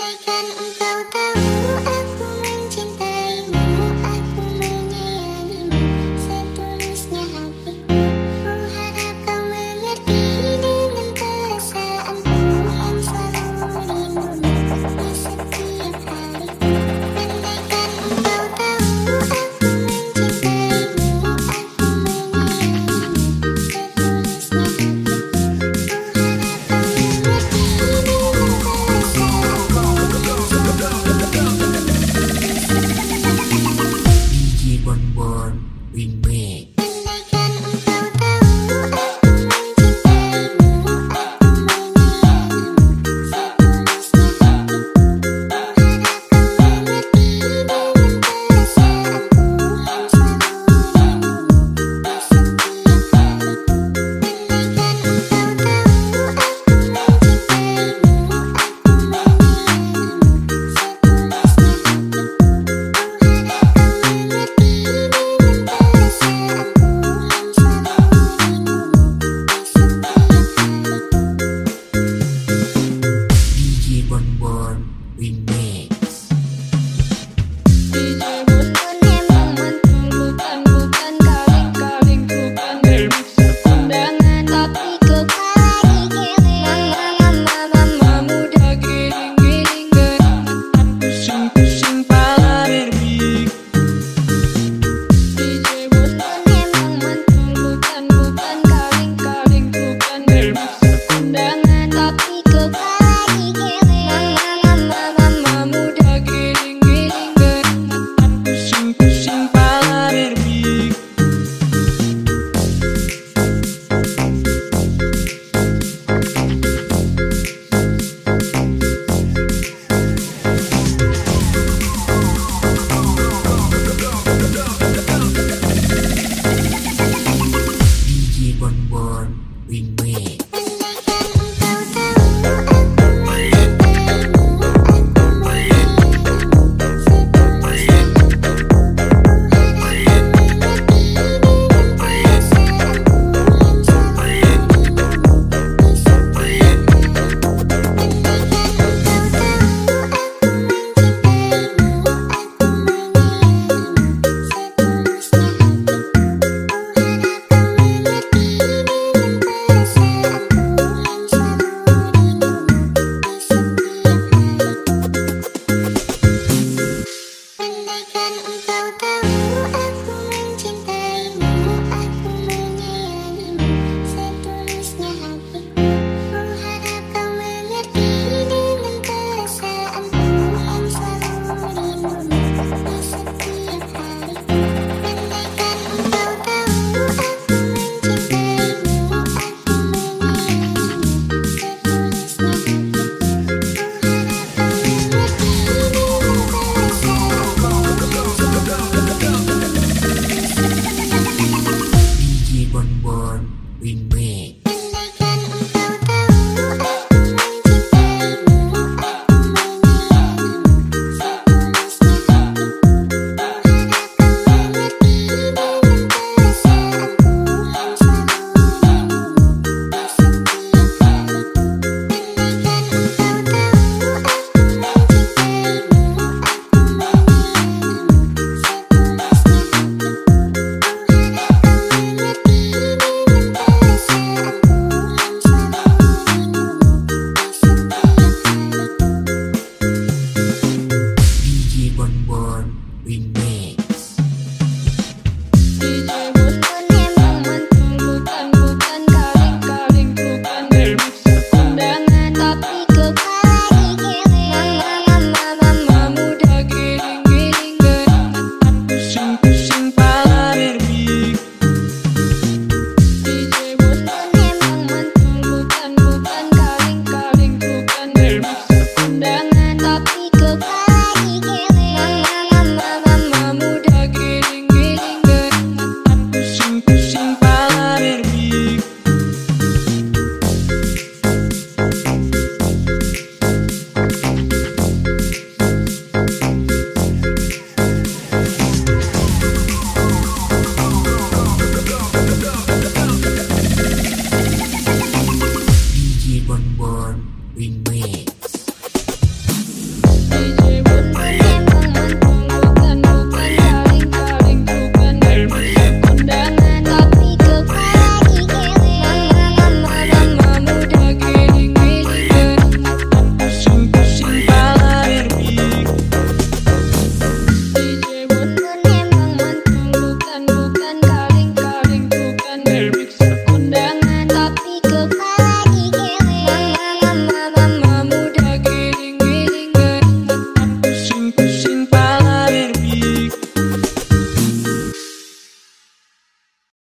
andaikan engkau tahu akan engkau We